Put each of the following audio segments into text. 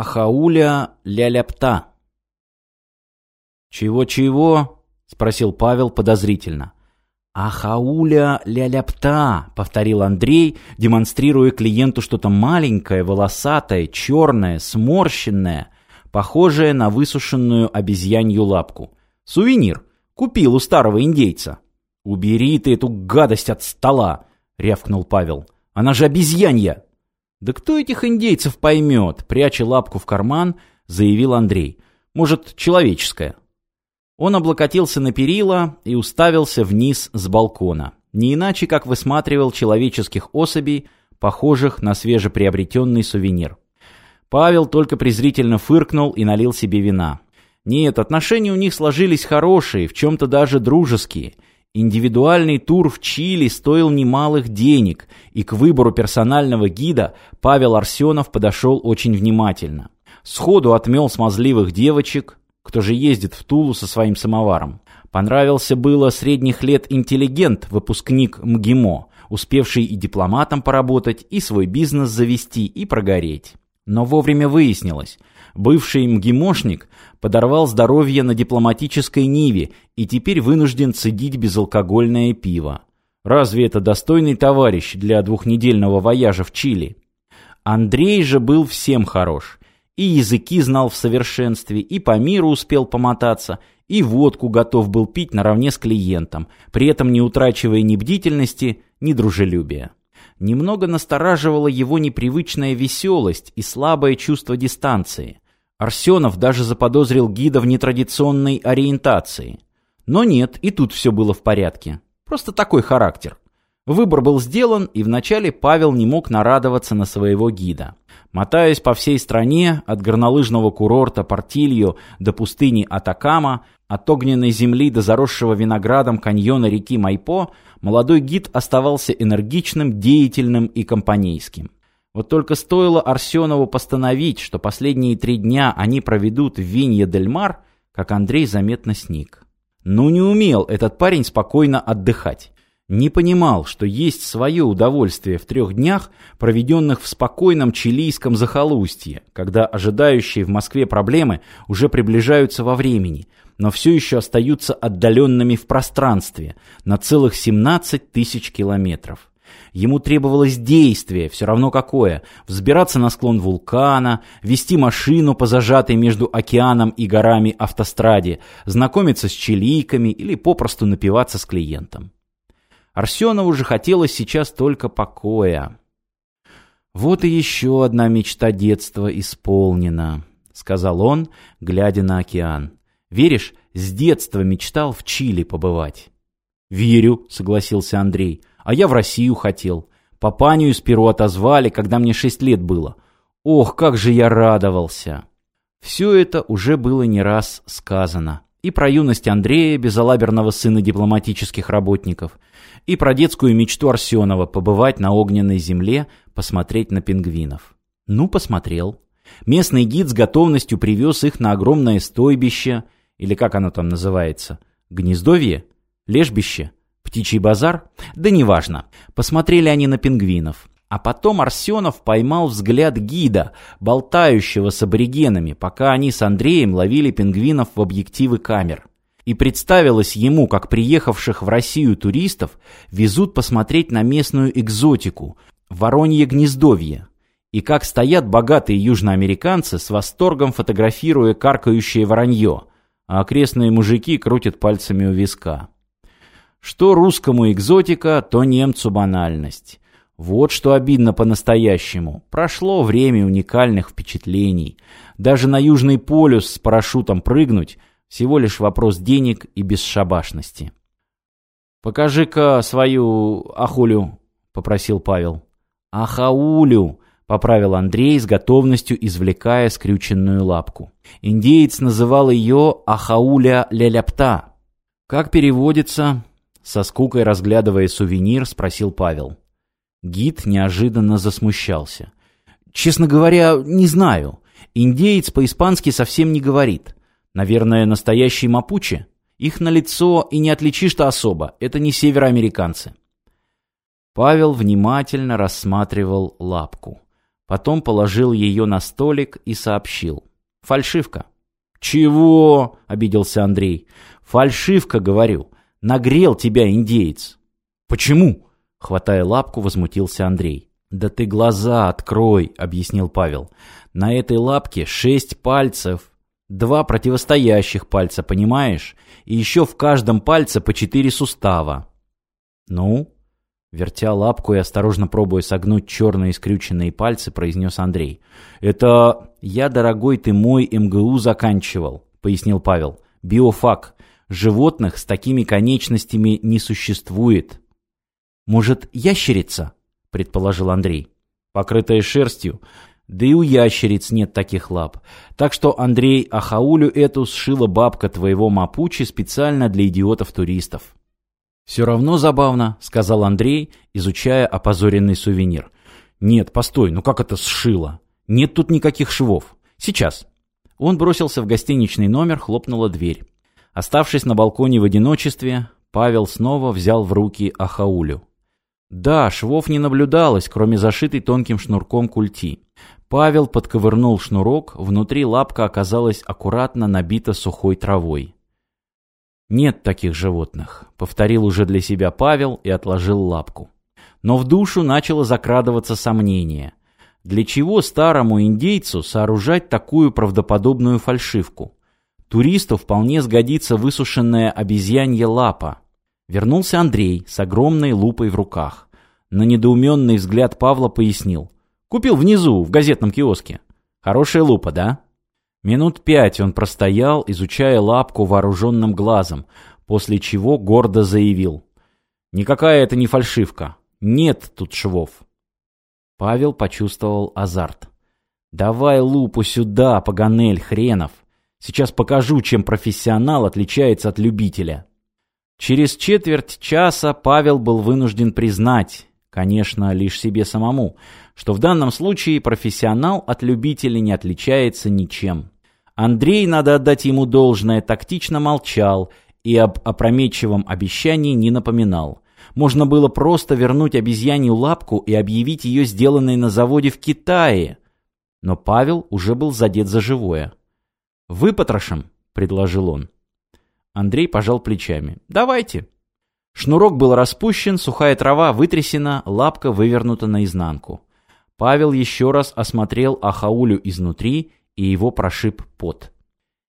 Ахауля ля-ляпта. «Чего-чего?» — спросил Павел подозрительно. «Ахауля ля-ляпта», — повторил Андрей, демонстрируя клиенту что-то маленькое, волосатое, черное, сморщенное, похожее на высушенную обезьянью лапку. «Сувенир. Купил у старого индейца». «Убери ты эту гадость от стола!» — рявкнул Павел. «Она же обезьянья!» «Да кто этих индейцев поймет?» — пряча лапку в карман, заявил Андрей. «Может, человеческая?» Он облокотился на перила и уставился вниз с балкона. Не иначе, как высматривал человеческих особей, похожих на свежеприобретенный сувенир. Павел только презрительно фыркнул и налил себе вина. Нет, отношения у них сложились хорошие, в чем-то даже дружеские. Индивидуальный тур в Чили стоил немалых денег, и к выбору персонального гида Павел Арсенов подошел очень внимательно. Сходу отмел смазливых девочек, кто же ездит в Тулу со своим самоваром. Понравился было средних лет интеллигент, выпускник МГИМО, успевший и дипломатом поработать, и свой бизнес завести, и прогореть. Но вовремя выяснилось, бывший МГИМОшник подорвал здоровье на дипломатической ниве и теперь вынужден цедить безалкогольное пиво. Разве это достойный товарищ для двухнедельного вояжа в Чили? Андрей же был всем хорош. И языки знал в совершенстве, и по миру успел помотаться, и водку готов был пить наравне с клиентом, при этом не утрачивая ни бдительности, ни дружелюбия. Немного настораживала его непривычная веселость и слабое чувство дистанции. Арсенов даже заподозрил гида в нетрадиционной ориентации. Но нет, и тут все было в порядке. Просто такой характер. Выбор был сделан, и вначале Павел не мог нарадоваться на своего гида. Мотаясь по всей стране, от горнолыжного курорта Портилью до пустыни Атакама, от огненной земли до заросшего виноградом каньона реки Майпо, молодой гид оставался энергичным, деятельным и компанейским. Вот только стоило Арсенову постановить, что последние три дня они проведут в Винья-дель-Мар, как Андрей заметно сник. Ну не умел этот парень спокойно отдыхать не понимал, что есть свое удовольствие в трех днях, проведенных в спокойном чилийском захолустье, когда ожидающие в Москве проблемы уже приближаются во времени, но все еще остаются отдаленными в пространстве на целых 17 тысяч километров. Ему требовалось действие, все равно какое, взбираться на склон вулкана, вести машину по зажатой между океаном и горами автостраде, знакомиться с чилийками или попросту напиваться с клиентом. Арсенову же хотелось сейчас только покоя. «Вот и еще одна мечта детства исполнена», — сказал он, глядя на океан. «Веришь, с детства мечтал в Чили побывать». «Верю», — согласился Андрей. «А я в Россию хотел. Папанию из Перу отозвали, когда мне шесть лет было. Ох, как же я радовался!» Все это уже было не раз сказано и про юность Андрея, безалаберного сына дипломатических работников, и про детскую мечту Арсенова побывать на огненной земле, посмотреть на пингвинов. Ну, посмотрел. Местный гид с готовностью привез их на огромное стойбище, или как оно там называется, гнездовье, лежбище, птичий базар, да неважно. Посмотрели они на пингвинов. А потом Арсенов поймал взгляд гида, болтающего с аборигенами, пока они с Андреем ловили пингвинов в объективы камер. И представилось ему, как приехавших в Россию туристов везут посмотреть на местную экзотику – воронье гнездовье. И как стоят богатые южноамериканцы с восторгом фотографируя каркающее воронье, а окрестные мужики крутят пальцами у виска. Что русскому экзотика, то немцу банальность. Вот что обидно по-настоящему. Прошло время уникальных впечатлений. Даже на Южный полюс с парашютом прыгнуть – всего лишь вопрос денег и бесшабашности. «Покажи-ка свою ахулю», — попросил Павел. «Ахаулю», — поправил Андрей с готовностью извлекая скрюченную лапку. Индеец называл ее Ахауля Ляляпта. «Как переводится?» — со скукой разглядывая сувенир, спросил Павел. Гид неожиданно засмущался. «Честно говоря, не знаю. Индеец по-испански совсем не говорит. Наверное, настоящие мапучи? Их на лицо и не отличишь-то особо. Это не североамериканцы. Павел внимательно рассматривал лапку. Потом положил ее на столик и сообщил. «Фальшивка». «Чего?» — обиделся Андрей. «Фальшивка, говорю. Нагрел тебя индеец». «Почему?» — хватая лапку, возмутился Андрей. «Да ты глаза открой», — объяснил Павел. «На этой лапке шесть пальцев. Два противостоящих пальца, понимаешь? И еще в каждом пальце по четыре сустава». «Ну?» Вертя лапку и осторожно пробуя согнуть черные скрюченные пальцы, произнес Андрей. «Это я, дорогой ты мой, МГУ заканчивал», — пояснил Павел. «Биофак. Животных с такими конечностями не существует». «Может, ящерица?» — предположил Андрей. «Покрытая шерстью. Да и у ящериц нет таких лап. Так что, Андрей, ахаулю эту сшила бабка твоего мапучи специально для идиотов-туристов». «Все равно забавно», — сказал Андрей, изучая опозоренный сувенир. «Нет, постой, ну как это сшило? Нет тут никаких швов. Сейчас». Он бросился в гостиничный номер, хлопнула дверь. Оставшись на балконе в одиночестве, Павел снова взял в руки Ахаулю. Да, швов не наблюдалось, кроме зашитой тонким шнурком культи. Павел подковырнул шнурок, внутри лапка оказалась аккуратно набита сухой травой. «Нет таких животных», — повторил уже для себя Павел и отложил лапку. Но в душу начало закрадываться сомнение. Для чего старому индейцу сооружать такую правдоподобную фальшивку? Туристу вполне сгодится высушенная обезьянья лапа. Вернулся Андрей с огромной лупой в руках. На недоуменный взгляд Павла пояснил. «Купил внизу, в газетном киоске. Хорошая лупа, да?» Минут пять он простоял, изучая лапку вооруженным глазом, после чего гордо заявил. «Никакая это не фальшивка. Нет тут швов». Павел почувствовал азарт. «Давай лупу сюда, Паганель хренов. Сейчас покажу, чем профессионал отличается от любителя». Через четверть часа Павел был вынужден признать, конечно, лишь себе самому, что в данном случае профессионал от любителя не отличается ничем. Андрей, надо отдать ему должное, тактично молчал и об опрометчивом обещании не напоминал. Можно было просто вернуть обезьянью лапку и объявить ее сделанной на заводе в Китае. Но Павел уже был задет за живое. «Выпотрошим», — предложил он. Андрей пожал плечами. «Давайте». Шнурок был распущен, сухая трава вытрясена, лапка вывернута наизнанку. Павел еще раз осмотрел Ахаулю изнутри и его прошиб пот.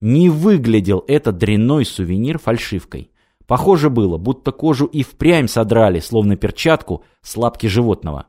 Не выглядел этот дрянной сувенир фальшивкой. Похоже было, будто кожу и впрямь содрали, словно перчатку, с лапки животного.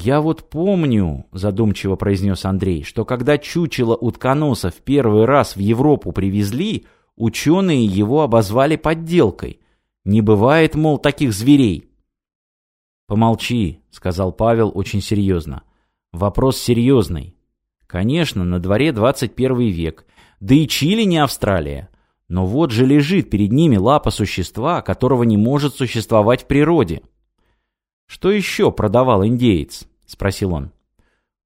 «Я вот помню», — задумчиво произнес Андрей, «что когда чучело утконоса в первый раз в Европу привезли, ученые его обозвали подделкой. Не бывает, мол, таких зверей». «Помолчи», — сказал Павел очень серьезно. «Вопрос серьезный. Конечно, на дворе 21 век, да и Чили не Австралия. Но вот же лежит перед ними лапа существа, которого не может существовать в природе. «Что еще продавал индеец?» — спросил он.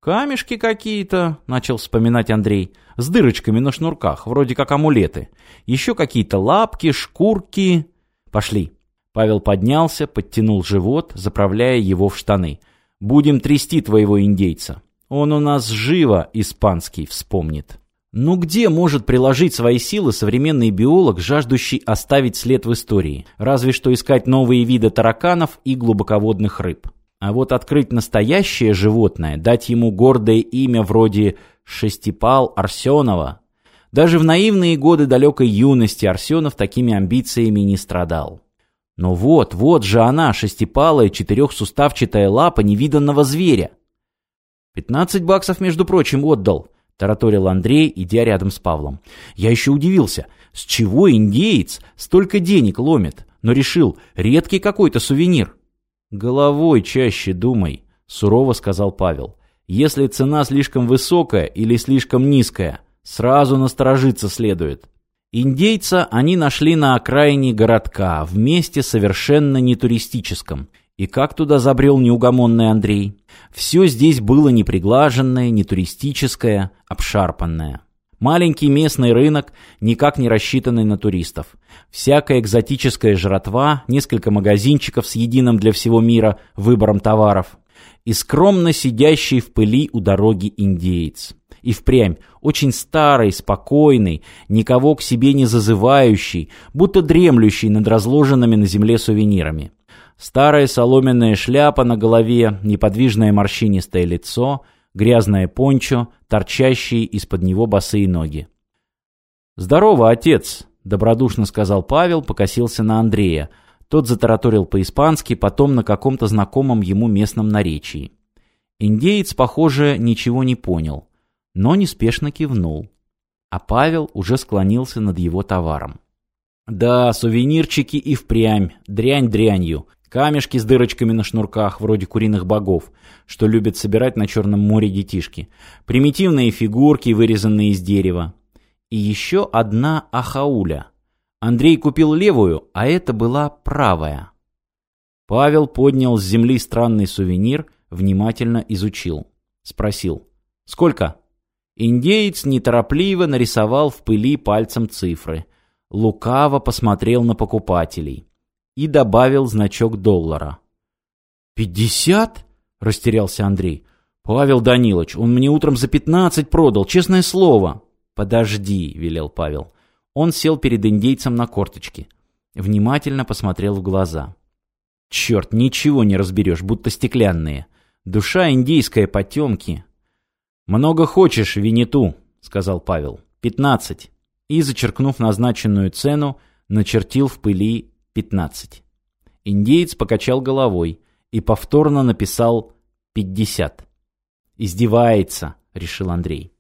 «Камешки какие-то», — начал вспоминать Андрей, — «с дырочками на шнурках, вроде как амулеты. Еще какие-то лапки, шкурки...» «Пошли». Павел поднялся, подтянул живот, заправляя его в штаны. «Будем трясти твоего индейца». Он у нас живо испанский вспомнит. Ну где может приложить свои силы современный биолог, жаждущий оставить след в истории? Разве что искать новые виды тараканов и глубоководных рыб. А вот открыть настоящее животное, дать ему гордое имя вроде Шестипал Арсенова. Даже в наивные годы далекой юности Арсенов такими амбициями не страдал. Но вот, вот же она, шестипалая четырехсуставчатая лапа невиданного зверя. «Пятнадцать баксов, между прочим, отдал», — тараторил Андрей, идя рядом с Павлом. «Я еще удивился, с чего индеец столько денег ломит, но решил, редкий какой-то сувенир». «Головой чаще думай», — сурово сказал Павел. «Если цена слишком высокая или слишком низкая, сразу насторожиться следует». Индейца они нашли на окраине городка, в месте совершенно не туристическом — и как туда забрел неугомонный Андрей? Все здесь было неприглаженное, не туристическое, обшарпанное. Маленький местный рынок, никак не рассчитанный на туристов. Всякая экзотическая жратва, несколько магазинчиков с единым для всего мира выбором товаров и скромно сидящий в пыли у дороги индеец. И впрямь очень старый, спокойный, никого к себе не зазывающий, будто дремлющий над разложенными на земле сувенирами. Старая соломенная шляпа на голове, неподвижное морщинистое лицо, грязное пончо, торчащие из-под него босые ноги. «Здорово, отец!» — добродушно сказал Павел, покосился на Андрея. Тот затараторил по-испански, потом на каком-то знакомом ему местном наречии. Индеец, похоже, ничего не понял, но неспешно кивнул. А Павел уже склонился над его товаром. «Да, сувенирчики и впрямь, дрянь дрянью. Камешки с дырочками на шнурках, вроде куриных богов, что любят собирать на Черном море детишки. Примитивные фигурки, вырезанные из дерева. И еще одна ахауля. Андрей купил левую, а это была правая. Павел поднял с земли странный сувенир, внимательно изучил. Спросил. «Сколько?» Индеец неторопливо нарисовал в пыли пальцем цифры. Лукаво посмотрел на покупателей и добавил значок доллара. «Пятьдесят?» — растерялся Андрей. «Павел Данилович, он мне утром за пятнадцать продал, честное слово». «Подожди», — велел Павел. Он сел перед индейцем на корточки. Внимательно посмотрел в глаза. «Черт, ничего не разберешь, будто стеклянные. Душа индейская потемки». «Много хочешь, Винету», — сказал Павел. «Пятнадцать». И, зачеркнув назначенную цену, начертил в пыли 15. Индеец покачал головой и повторно написал 50. «Издевается», — решил Андрей.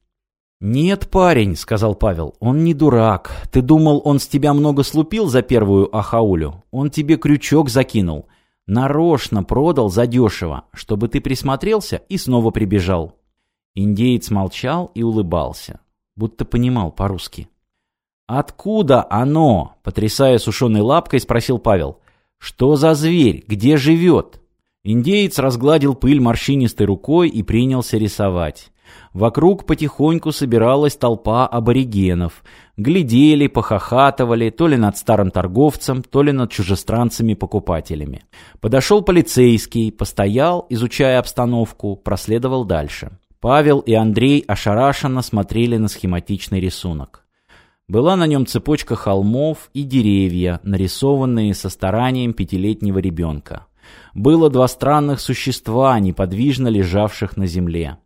«Нет, парень», — сказал Павел, — «он не дурак. Ты думал, он с тебя много слупил за первую ахаулю? Он тебе крючок закинул. Нарочно продал задешево, чтобы ты присмотрелся и снова прибежал». Индеец молчал и улыбался, будто понимал по-русски. «Откуда оно?» — потрясая сушеной лапкой, спросил Павел. «Что за зверь? Где живет?» Индеец разгладил пыль морщинистой рукой и принялся рисовать. Вокруг потихоньку собиралась толпа аборигенов. Глядели, похохатывали, то ли над старым торговцем, то ли над чужестранцами-покупателями. Подошел полицейский, постоял, изучая обстановку, проследовал дальше. Павел и Андрей ошарашенно смотрели на схематичный рисунок. Была на нем цепочка холмов и деревья, нарисованные со старанием пятилетнего ребенка. Было два странных существа, неподвижно лежавших на земле.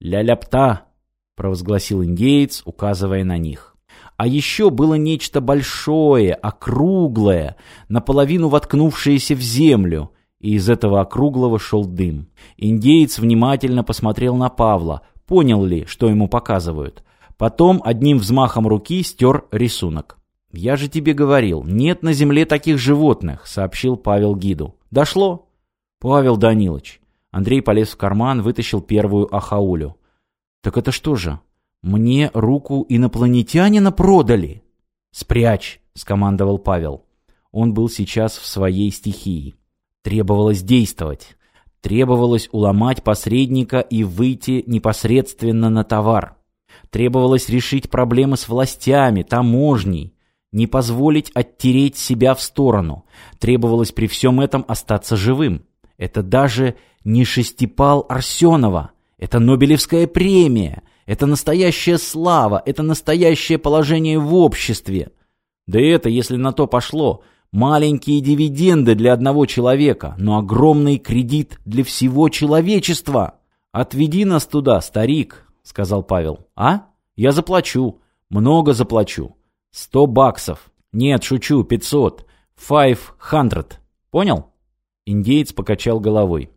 «Ля-ляпта!» — провозгласил индеец, указывая на них. А еще было нечто большое, округлое, наполовину воткнувшееся в землю, и из этого округлого шел дым. Индеец внимательно посмотрел на Павла, понял ли, что ему показывают. Потом одним взмахом руки стер рисунок. «Я же тебе говорил, нет на земле таких животных», — сообщил Павел гиду. «Дошло?» «Павел Данилович». Андрей полез в карман, вытащил первую ахаулю. «Так это что же? Мне руку инопланетянина продали?» «Спрячь», — скомандовал Павел. Он был сейчас в своей стихии. Требовалось действовать. Требовалось уломать посредника и выйти непосредственно на товар. Требовалось решить проблемы с властями, таможней, не позволить оттереть себя в сторону. Требовалось при всем этом остаться живым. Это даже не шестипал Арсенова. Это Нобелевская премия. Это настоящая слава. Это настоящее положение в обществе. Да это, если на то пошло, маленькие дивиденды для одного человека, но огромный кредит для всего человечества. Отведи нас туда, старик, — сказал Павел. «А? Я заплачу. Много заплачу. Сто баксов. Нет, шучу, пятьсот. Five hundred. Понял?» Индеец покачал головой.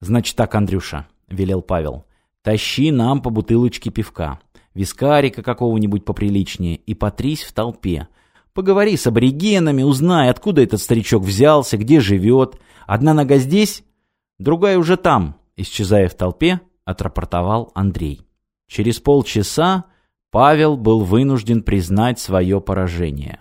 «Значит так, Андрюша», — велел Павел. «Тащи нам по бутылочке пивка. Вискарика какого-нибудь поприличнее и потрись в толпе. Поговори с аборигенами, узнай, откуда этот старичок взялся, где живет. Одна нога здесь, другая уже там», — исчезая в толпе, отрапортовал Андрей. Через полчаса Павел был вынужден признать свое поражение.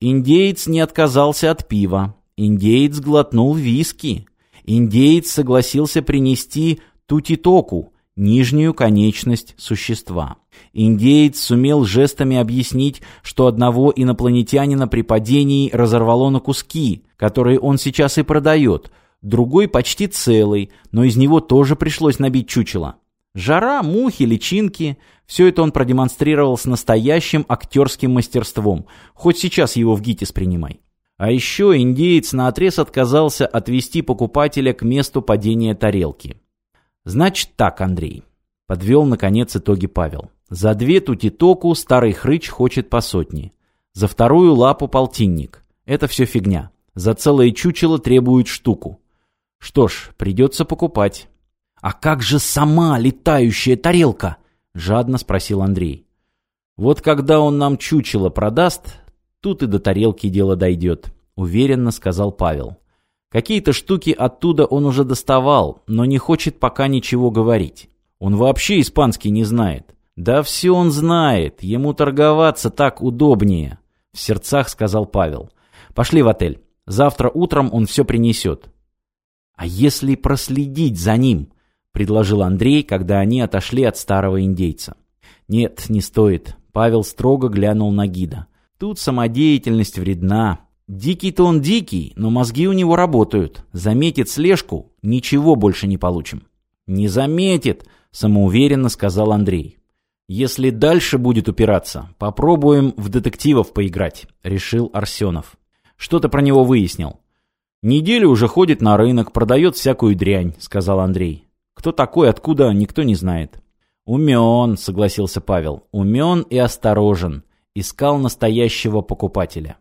Индеец не отказался от пива. Индеец глотнул виски. Индеец согласился принести тутитоку, нижнюю конечность существа. Индеец сумел жестами объяснить, что одного инопланетянина при падении разорвало на куски, которые он сейчас и продает, другой почти целый, но из него тоже пришлось набить чучело. Жара, мухи, личинки – все это он продемонстрировал с настоящим актерским мастерством, хоть сейчас его в ГИТИС принимай. А еще индеец наотрез отказался отвести покупателя к месту падения тарелки. «Значит так, Андрей», — подвел, наконец, итоги Павел. «За две тутитоку старый хрыч хочет по сотне. За вторую лапу полтинник. Это все фигня. За целое чучело требует штуку. Что ж, придется покупать». «А как же сама летающая тарелка?» — жадно спросил Андрей. «Вот когда он нам чучело продаст, Тут и до тарелки дело дойдет», — уверенно сказал Павел. «Какие-то штуки оттуда он уже доставал, но не хочет пока ничего говорить. Он вообще испанский не знает». «Да все он знает, ему торговаться так удобнее», — в сердцах сказал Павел. «Пошли в отель. Завтра утром он все принесет». «А если проследить за ним?» — предложил Андрей, когда они отошли от старого индейца. «Нет, не стоит». Павел строго глянул на гида. Тут самодеятельность вредна. Дикий-то он дикий, но мозги у него работают. Заметит слежку, ничего больше не получим. Не заметит, самоуверенно сказал Андрей. Если дальше будет упираться, попробуем в детективов поиграть, решил Арсенов. Что ты про него выяснил? Неделю уже ходит на рынок, продает всякую дрянь, сказал Андрей. Кто такой, откуда, никто не знает. Умен, согласился Павел. Умен и осторожен искал настоящего покупателя.